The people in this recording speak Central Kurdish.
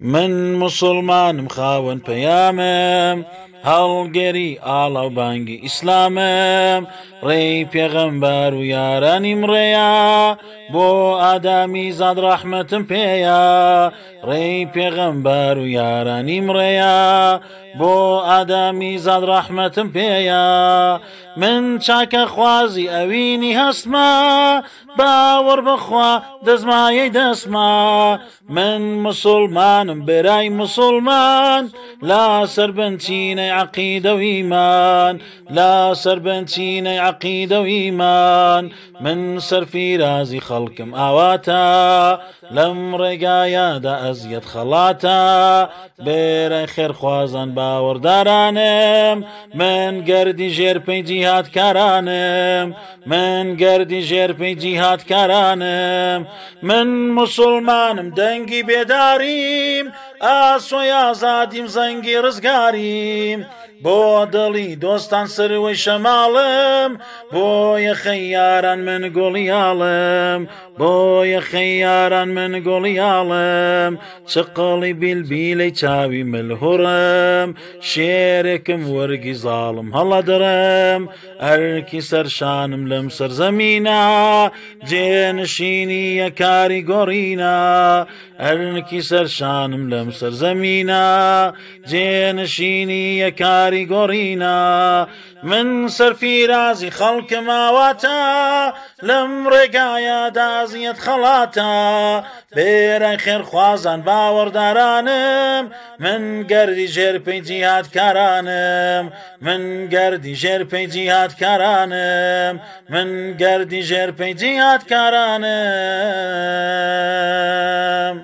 من مسلمانم خاوەن پەیامم هەڵگەری ئاڵاو بانگی ئیسلامم ڕێی پێغەمبەر و یارانی مڕەیە بۆ ئادامی زاد ڕەحمەتم پێیە ڕێی پێغەمبەر و یارانی مڕەیە بۆ ئادامی زاد ڕەحمەتم پێیە من چاکە خوازی ئەوینی هەستمە باور بخوا دەزمایەی دسمه من مسلمانم برای مسلمان لا سربنچینەی عقیده و ایمان لا سربنچینەی عقیده و ایمان من سەرفیرازی خەڵکم دا لەم خلاتا ئەزیەت خیر خوازن باور باوەڕدارانم من گردی ژێرپەی جیهات کارانم من گردی ژێرپەی جیهات جیهاتکارانم من مسلمانم دەنگی بێداریم ئاسۆی ئازادیم زەنگی ڕزگاریم. بۆ دڵی دۆستان سەروەی شەماڵم بۆ یەخەیاران من گۆڵیاڵم بۆ یەخەیاران من گۆڵیاڵم چقڵی بیلبیلەی چاوی ملهڕم شێرێکم وەرگی زاڵم هەڵە دەرم ئەرکی سەرشانم لەم سەرزەمینە جێنشینی یەکاری گۆڕینە ئەرنکی سەرشانم لەم سەرزەمینە جێنشینی یەکاری دیاری گۆڕینە من سەرفیرازی خەڵکە ماواتە لەم ڕێگایە دازیەت خەڵاتە بێرە خێرخوازان باوەڕدارانم من گەردی ژێر پێی جیهاتکارانم من گەردی ژێر پێی جیهاتکارانم من گەردی ژێر پێی جیهاتکارانم